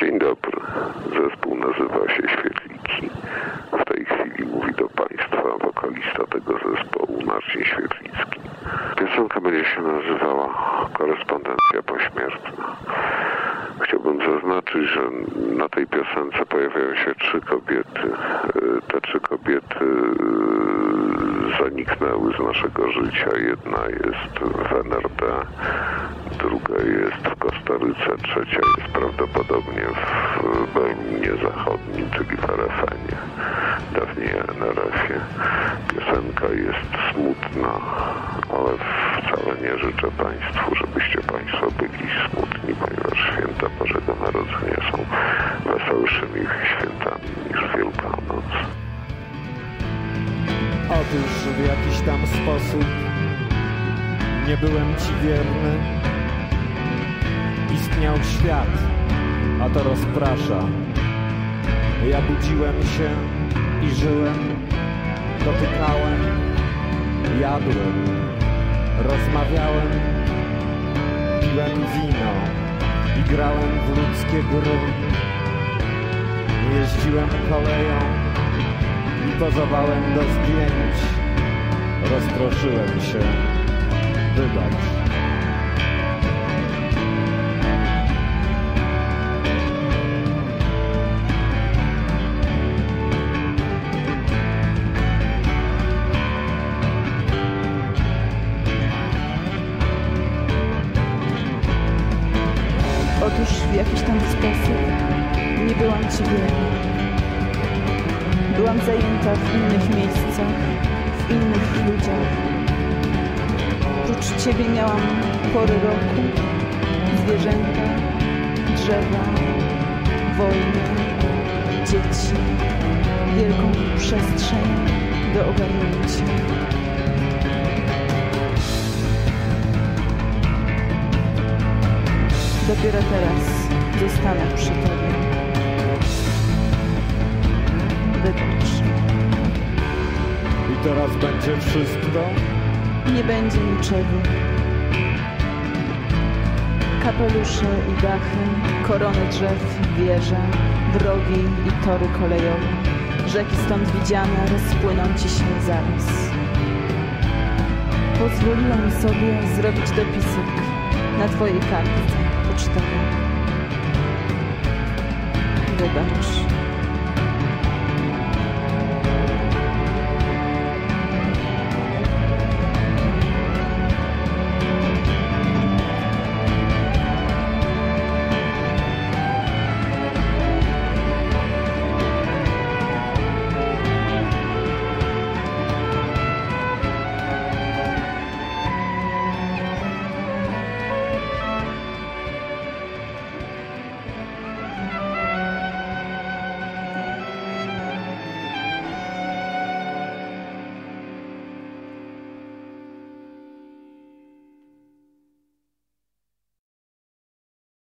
Dzień dobry. Zespół nazywa się Świetliki. W tej chwili mówi do Państwa wokalista tego zespołu, Marcin Świetlicki. Piosenka będzie się nazywała Korespondencja pośmiertna. Zaznaczyć, że na tej piosence pojawiają się trzy kobiety. E, Te trzy kobiety e, zaniknęły z naszego życia. Jedna jest w NRD, druga jest w Kostaryce, trzecia jest prawdopodobnie w Berlinie Zachodnim, czyli w RFN-ie, dawniej NRF-ie. Piosenka jest życzę Państwu, żebyście Państwo byli smutni, ponieważ święta Bożego Narodzenia są weselszymi świętami niż Wielkanoc. Otóż w jakiś tam sposób nie byłem ci wierny. Istniał świat, a to rozprasza. Ja budziłem się i żyłem, dotykałem, jadłem, rozmawiałem, piłem wino i grałem w ludzkie gry. Jeździłem koleją i pozowałem do zdjęć. Rozproszyłem się. Wybacz. W jakiś tam sposób nie byłam ci wierna. Byłam zajęta w innych miejscach, w innych ludziach. Prócz ciebie miałam pory roku, zwierzęta, drzewa, wojnę, dzieci, wielką przestrzeń do ogarnięcia. Dopiero teraz zostanę przy tobie. Wybacz. I teraz będzie wszystko? Nie będzie niczego. Kapelusze i dachy, korony drzew, wieże, drogi i tory kolejowe. Rzeki stąd widziane rozpłyną ci się zaraz. Pozwoliłam sobie zrobić dopisek na twojej kartce pocztowej. Wybacz.